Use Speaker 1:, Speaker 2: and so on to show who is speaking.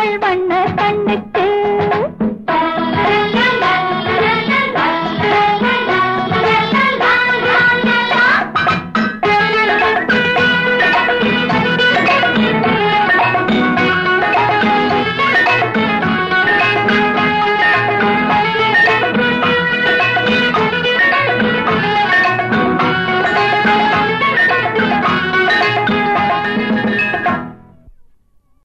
Speaker 1: கண்கள் வண்ண கண்ணு